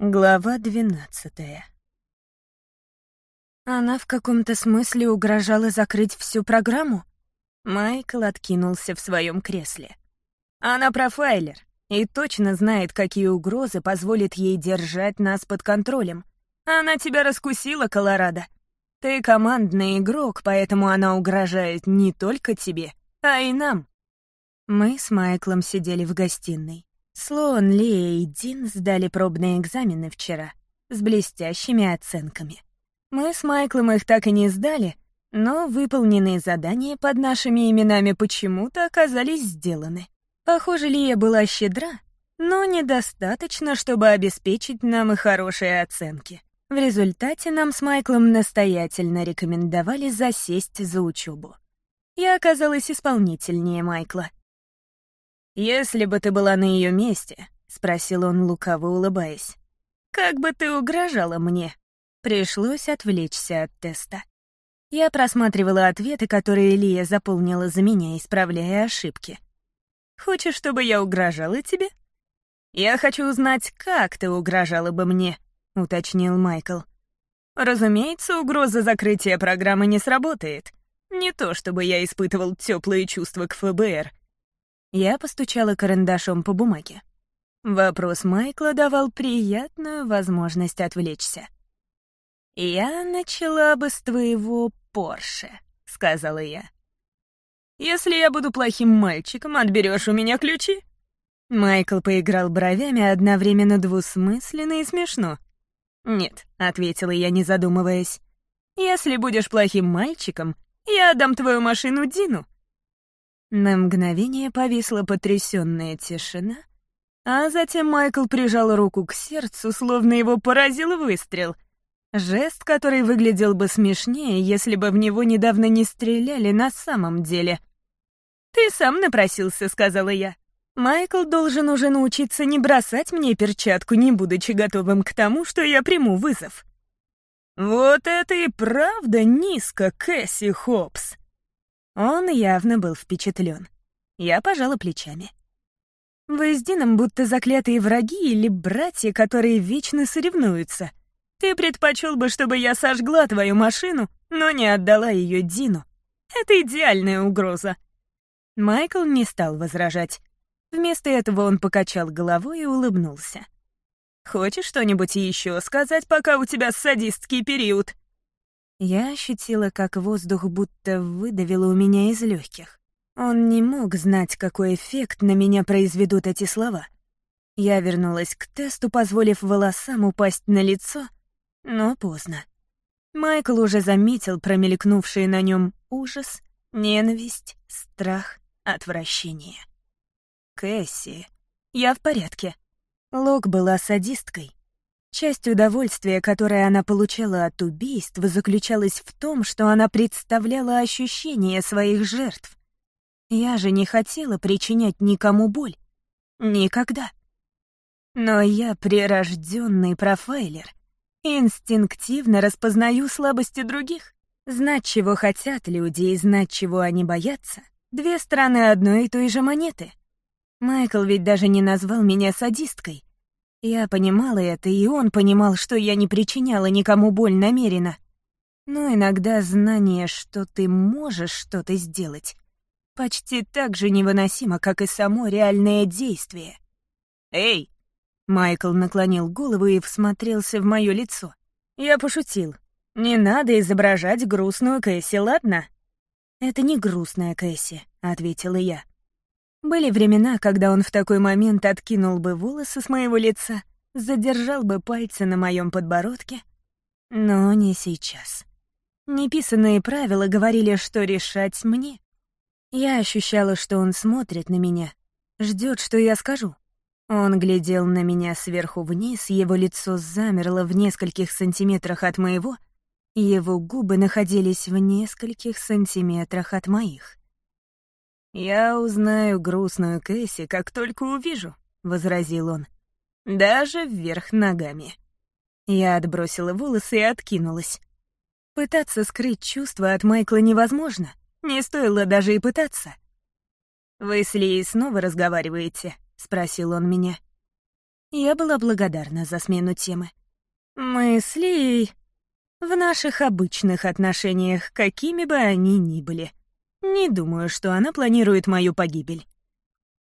Глава двенадцатая. Она в каком-то смысле угрожала закрыть всю программу? Майкл откинулся в своем кресле. Она профайлер и точно знает, какие угрозы позволят ей держать нас под контролем. Она тебя раскусила, Колорадо. Ты командный игрок, поэтому она угрожает не только тебе, а и нам. Мы с Майклом сидели в гостиной. Слоан, Лия и Дин сдали пробные экзамены вчера с блестящими оценками. Мы с Майклом их так и не сдали, но выполненные задания под нашими именами почему-то оказались сделаны. Похоже, Лия была щедра, но недостаточно, чтобы обеспечить нам и хорошие оценки. В результате нам с Майклом настоятельно рекомендовали засесть за учебу. Я оказалась исполнительнее Майкла — «Если бы ты была на ее месте», — спросил он, лукаво улыбаясь, «как бы ты угрожала мне?» Пришлось отвлечься от теста. Я просматривала ответы, которые Лия заполнила за меня, исправляя ошибки. «Хочешь, чтобы я угрожала тебе?» «Я хочу узнать, как ты угрожала бы мне», — уточнил Майкл. «Разумеется, угроза закрытия программы не сработает. Не то, чтобы я испытывал теплые чувства к ФБР, я постучала карандашом по бумаге. Вопрос Майкла давал приятную возможность отвлечься. «Я начала бы с твоего Порше», — сказала я. «Если я буду плохим мальчиком, отберешь у меня ключи?» Майкл поиграл бровями одновременно двусмысленно и смешно. «Нет», — ответила я, не задумываясь. «Если будешь плохим мальчиком, я отдам твою машину Дину, на мгновение повисла потрясённая тишина, а затем Майкл прижал руку к сердцу, словно его поразил выстрел. Жест, который выглядел бы смешнее, если бы в него недавно не стреляли на самом деле. «Ты сам напросился», — сказала я. «Майкл должен уже научиться не бросать мне перчатку, не будучи готовым к тому, что я приму вызов». «Вот это и правда низко, Кэсси Хопс», он явно был впечатлен. Я пожала плечами. «Вы с Дином будто заклятые враги или братья, которые вечно соревнуются. Ты предпочел бы, чтобы я сожгла твою машину, но не отдала ее Дину. Это идеальная угроза». Майкл не стал возражать. Вместо этого он покачал головой и улыбнулся. «Хочешь что-нибудь еще сказать, пока у тебя садистский период?» Я ощутила, как воздух будто выдавило у меня из легких. Он не мог знать, какой эффект на меня произведут эти слова. Я вернулась к тесту, позволив волосам упасть на лицо, но поздно. Майкл уже заметил промелькнувшие на нем ужас, ненависть, страх, отвращение. Кэсси. Я в порядке. Лок была садисткой. Часть удовольствия, которое она получала от убийств, заключалась в том, что она представляла ощущения своих жертв. Я же не хотела причинять никому боль. Никогда. Но я прирожденный профайлер. Инстинктивно распознаю слабости других. Знать, чего хотят люди, и знать, чего они боятся — две стороны одной и той же монеты. Майкл ведь даже не назвал меня садисткой. Я понимала это, и он понимал, что я не причиняла никому боль намеренно. Но иногда знание, что ты можешь что-то сделать, почти так же невыносимо, как и само реальное действие. «Эй!» Майкл наклонил голову и всмотрелся в мое лицо. Я пошутил. «Не надо изображать грустную Кэсси, ладно?» «Это не грустная Кэсси», — ответила я. Были времена, когда он в такой момент откинул бы волосы с моего лица, задержал бы пальцы на моем подбородке. Но не сейчас. Неписанные правила говорили, что решать мне. Я ощущала, что он смотрит на меня, ждет, что я скажу. Он глядел на меня сверху вниз, его лицо замерло в нескольких сантиметрах от моего, его губы находились в нескольких сантиметрах от моих. «Я узнаю грустную Кэсси, как только увижу», — возразил он. «Даже вверх ногами». Я отбросила волосы и откинулась. Пытаться скрыть чувства от Майкла невозможно. Не стоило даже и пытаться. «Вы с Лией снова разговариваете?» — спросил он меня. Я была благодарна за смену темы. Мы с Лией в наших обычных отношениях, какими бы они ни были. Не думаю, что она планирует мою погибель.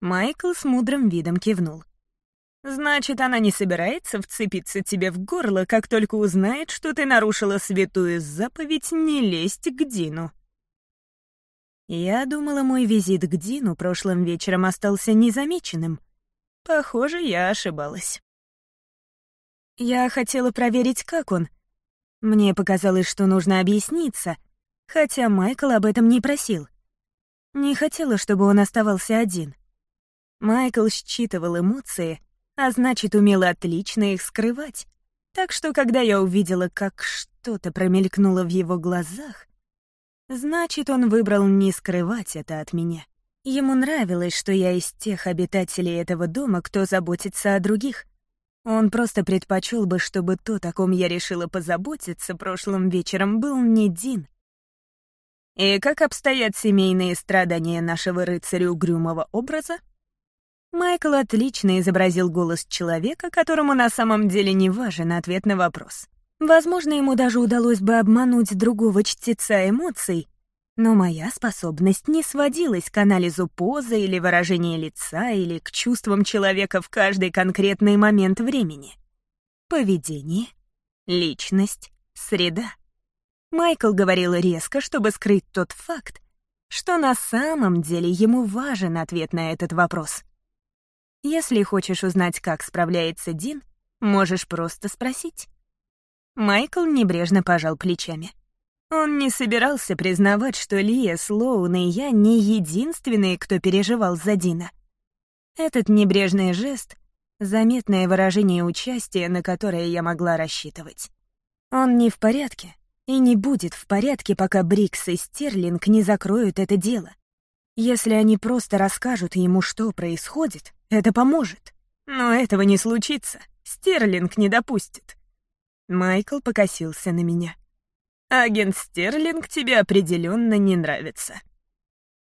Майкл с мудрым видом кивнул. «Значит, она не собирается вцепиться тебе в горло, как только узнает, что ты нарушила святую заповедь не лезть к Дину». Я думала, мой визит к Дину прошлым вечером остался незамеченным. Похоже, я ошибалась. Я хотела проверить, как он. Мне показалось, что нужно объясниться, хотя Майкл об этом не просил. Не хотела, чтобы он оставался один. Майкл считывал эмоции, а значит, умел отлично их скрывать. Так что, когда я увидела, как что-то промелькнуло в его глазах, значит, он выбрал не скрывать это от меня. Ему нравилось, что я из тех обитателей этого дома, кто заботится о других. Он просто предпочел бы, чтобы то, о ком я решила позаботиться прошлым вечером, был не Дин. И как обстоят семейные страдания нашего рыцаря угрюмого образа? Майкл отлично изобразил голос человека, которому на самом деле не важен ответ на вопрос. Возможно, ему даже удалось бы обмануть другого чтеца эмоций, но моя способность не сводилась к анализу позы или выражения лица или к чувствам человека в каждый конкретный момент времени. Поведение, личность, среда. Майкл говорил резко, чтобы скрыть тот факт, что на самом деле ему важен ответ на этот вопрос. Если хочешь узнать, как справляется Дин, можешь просто спросить. Майкл небрежно пожал плечами. Он не собирался признавать, что Лия, Слоун и я не единственные, кто переживал за Дина. Этот небрежный жест — заметное выражение участия, на которое я могла рассчитывать. Он не в порядке и не будет в порядке, пока Брикс и Стерлинг не закроют это дело. Если они просто расскажут ему, что происходит, это поможет. Но этого не случится. Стерлинг не допустит. Майкл покосился на меня. Агент Стерлинг тебе определенно не нравится.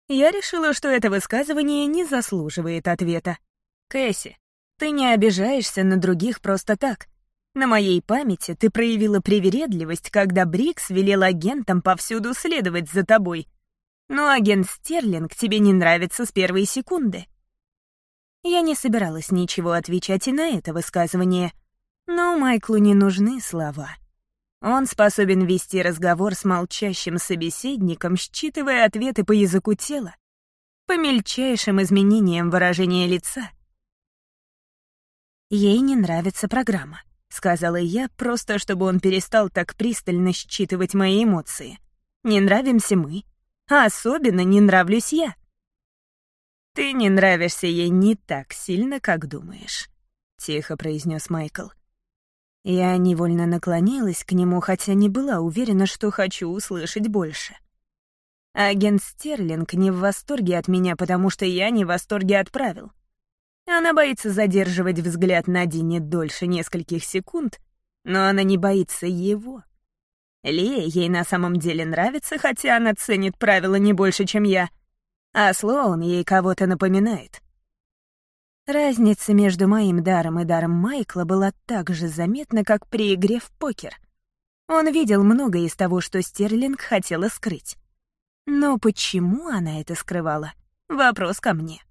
Я решила, что это высказывание не заслуживает ответа. Кэсси, ты не обижаешься на других просто так. На моей памяти ты проявила привередливость, когда Брикс велел агентам повсюду следовать за тобой. Но агент Стерлинг тебе не нравится с первой секунды. Я не собиралась ничего отвечать и на это высказывание, но Майклу не нужны слова. Он способен вести разговор с молчащим собеседником, считывая ответы по языку тела, по мельчайшим изменениям выражения лица. «Ей не нравится программа», — сказала я, просто чтобы он перестал так пристально считывать мои эмоции. «Не нравимся мы, а особенно не нравлюсь я». «Ты не нравишься ей не так сильно, как думаешь», — тихо произнес Майкл. Я невольно наклонилась к нему, хотя не была уверена, что хочу услышать больше. Агент Стерлинг не в восторге от меня, потому что я не в восторге от правил. Она боится задерживать взгляд на Дине дольше нескольких секунд, но она не боится его. Лея ей на самом деле нравится, хотя она ценит правила не больше, чем я, а Слоун ей кого-то напоминает. Разница между моим даром и даром Майкла была так же заметна, как при игре в покер. Он видел многое из того, что Стерлинг хотела скрыть. Но почему она это скрывала? Вопрос ко мне.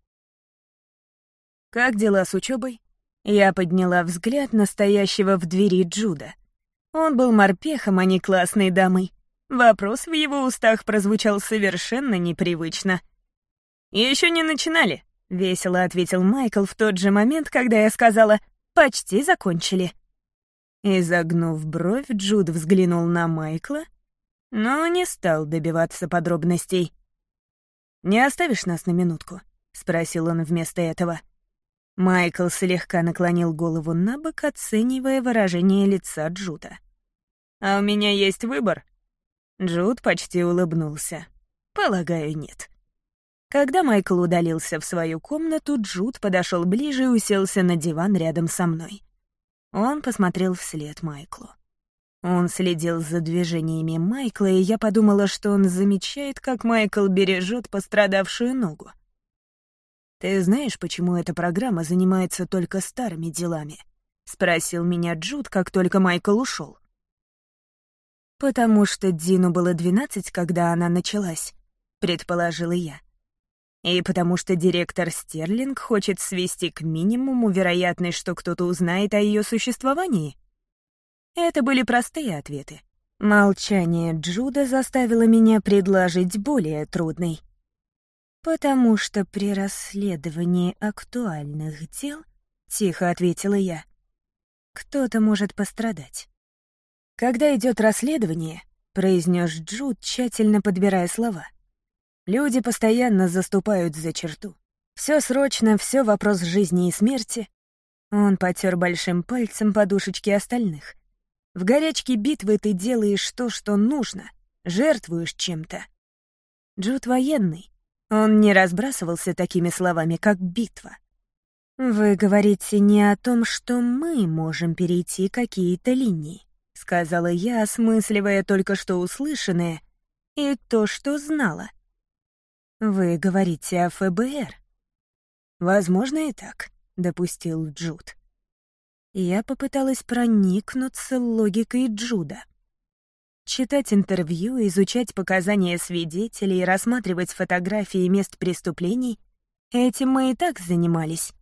«Как дела с учебой? Я подняла взгляд настоящего в двери Джуда. Он был морпехом, а не классной дамой. Вопрос в его устах прозвучал совершенно непривычно. Еще не начинали», — весело ответил Майкл в тот же момент, когда я сказала «почти закончили». Изогнув бровь, Джуд взглянул на Майкла, но не стал добиваться подробностей. «Не оставишь нас на минутку?» — спросил он вместо этого. Майкл слегка наклонил голову на бок, оценивая выражение лица Джуда. «А у меня есть выбор?» Джуд почти улыбнулся. «Полагаю, нет». Когда Майкл удалился в свою комнату, Джуд подошел ближе и уселся на диван рядом со мной. Он посмотрел вслед Майклу. Он следил за движениями Майкла, и я подумала, что он замечает, как Майкл бережет пострадавшую ногу. «Ты знаешь, почему эта программа занимается только старыми делами?» — спросил меня Джуд, как только Майкл ушел. «Потому что Дину было двенадцать, когда она началась», — предположила я. «И потому что директор Стерлинг хочет свести к минимуму вероятность, что кто-то узнает о ее существовании?» Это были простые ответы. Молчание Джуда заставило меня предложить более трудный. «Потому что при расследовании актуальных дел, — тихо ответила я, — кто-то может пострадать». «Когда идет расследование», — произнес Джуд, тщательно подбирая слова, — «люди постоянно заступают за черту. Все срочно, все вопрос жизни и смерти». Он потер большим пальцем подушечки остальных. В горячке битвы ты делаешь то, что нужно, жертвуешь чем-то. Джуд военный. Он не разбрасывался такими словами, как битва. «Вы говорите не о том, что мы можем перейти какие-то линии», — сказала я, осмысливая только что услышанное и то, что знала. «Вы говорите о ФБР». «Возможно и так», — допустил Джуд. Я попыталась проникнуться логикой Джуда. Читать интервью, изучать показания свидетелей, рассматривать фотографии мест преступлений — этим мы и так занимались.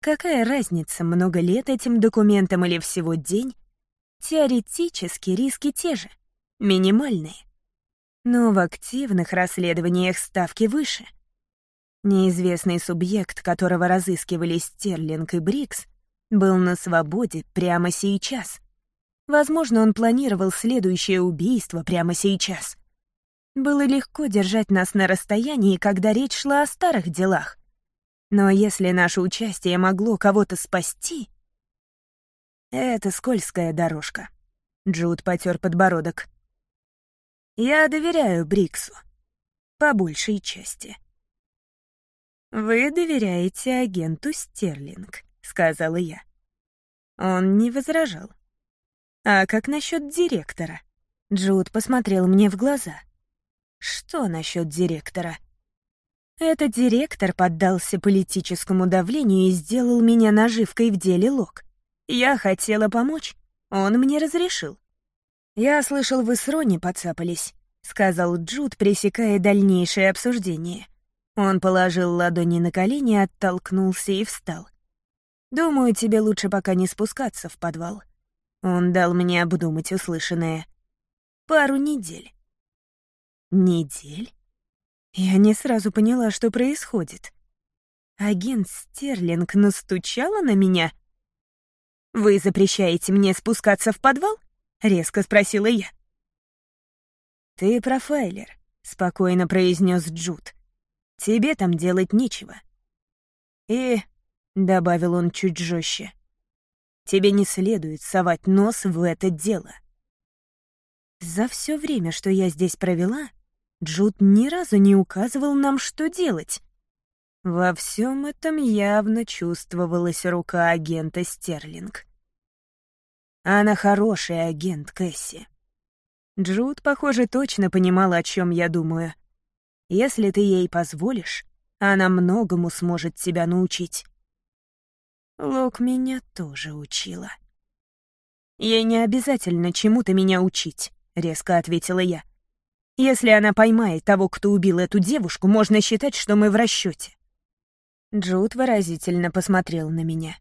Какая разница, много лет этим документам или всего день? Теоретически риски те же, минимальные. Но в активных расследованиях ставки выше. Неизвестный субъект, которого разыскивали Стерлинг и Брикс, был на свободе прямо сейчас. Возможно, он планировал следующее убийство прямо сейчас. Было легко держать нас на расстоянии, когда речь шла о старых делах. Но если наше участие могло кого-то спасти... Это скользкая дорожка. Джуд потер подбородок. Я доверяю Бриксу. По большей части. Вы доверяете агенту Стерлинг сказала я. Он не возражал. «А как насчет директора?» Джуд посмотрел мне в глаза. «Что насчет директора?» Этот директор поддался политическому давлению и сделал меня наживкой в деле Лок. Я хотела помочь, он мне разрешил. «Я слышал, вы с Ронни подцапались», — сказал Джуд, пресекая дальнейшее обсуждение. Он положил ладони на колени, оттолкнулся и встал. Думаю, тебе лучше пока не спускаться в подвал. Он дал мне обдумать услышанное. Пару недель. Недель? Я не сразу поняла, что происходит. Агент Стерлинг настучала на меня? «Вы запрещаете мне спускаться в подвал?» — резко спросила я. «Ты профайлер», — спокойно произнес Джуд. «Тебе там делать нечего. И — добавил он чуть жестче. «Тебе не следует совать нос в это дело». За все время, что я здесь провела, Джуд ни разу не указывал нам, что делать. Во всем этом явно чувствовалась рука агента Стерлинг. Она хороший агент, Кэсси. Джуд, похоже, точно понимала, о чем я думаю. Если ты ей позволишь, она многому сможет тебя научить. Лок меня тоже учила. «Ей не обязательно чему-то меня учить», — резко ответила я. «Если она поймает того, кто убил эту девушку, можно считать, что мы в расчете. Джуд выразительно посмотрел на меня.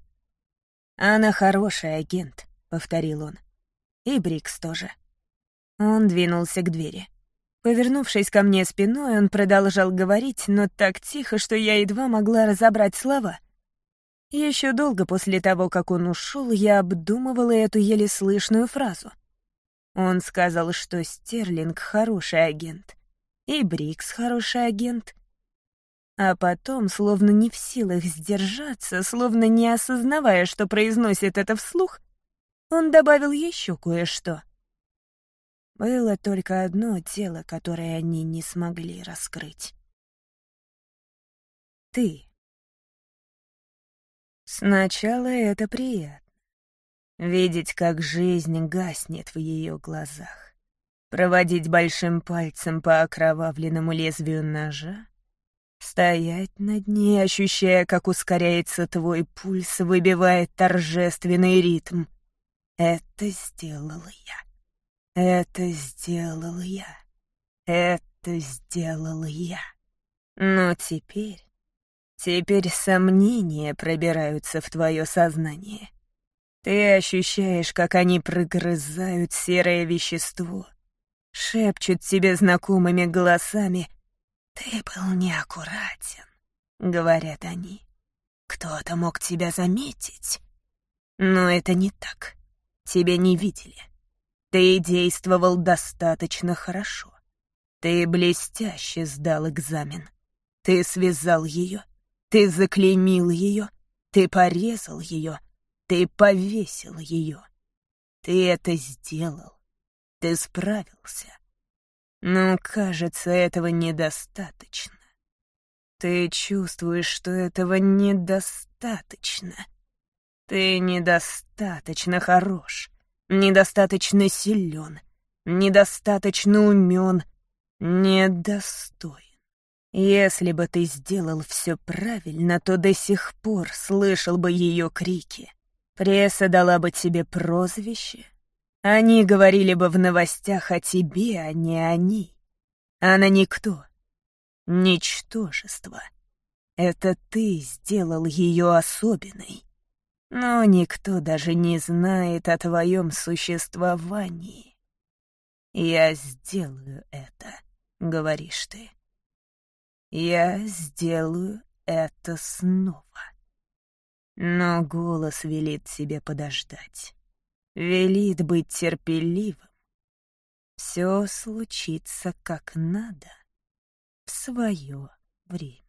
«Она хороший агент», — повторил он. «И Брикс тоже». Он двинулся к двери. Повернувшись ко мне спиной, он продолжал говорить, но так тихо, что я едва могла разобрать слова — еще долго после того, как он ушел, я обдумывала эту еле слышную фразу. Он сказал, что Стерлинг — хороший агент, и Брикс — хороший агент. А потом, словно не в силах сдержаться, словно не осознавая, что произносит это вслух, он добавил еще кое-что. Было только одно дело, которое они не смогли раскрыть. Ты. Сначала это приятно. Видеть, как жизнь гаснет в ее глазах. Проводить большим пальцем по окровавленному лезвию ножа. Стоять над ней, ощущая, как ускоряется твой пульс, выбивает торжественный ритм. Это сделала я. Это сделал я. Это сделал я. Но теперь... Теперь сомнения пробираются в твое сознание. Ты ощущаешь, как они прогрызают серое вещество, шепчут тебе знакомыми голосами «Ты был неаккуратен», — говорят они. «Кто-то мог тебя заметить». Но это не так. Тебя не видели. Ты действовал достаточно хорошо. Ты блестяще сдал экзамен. Ты связал ее, ты заклеймил ее, ты порезал ее, ты повесил ее. Ты это сделал. Ты справился. Но, кажется, этого недостаточно. Ты чувствуешь, что этого недостаточно. Ты недостаточно хорош, недостаточно силен, недостаточно умен, недостоин. Если бы ты сделал все правильно, то до сих пор слышал бы ее крики. Пресса дала бы тебе прозвище, они говорили бы в новостях о тебе, а не о ней. Она никто. Ничтожество. Это ты сделал ее особенной. Но никто даже не знает о твоем существовании. «Я сделаю это», — говоришь ты. «Я сделаю это снова». Но голос велит тебе подождать велит быть терпеливым. Все случится как надо в свое время.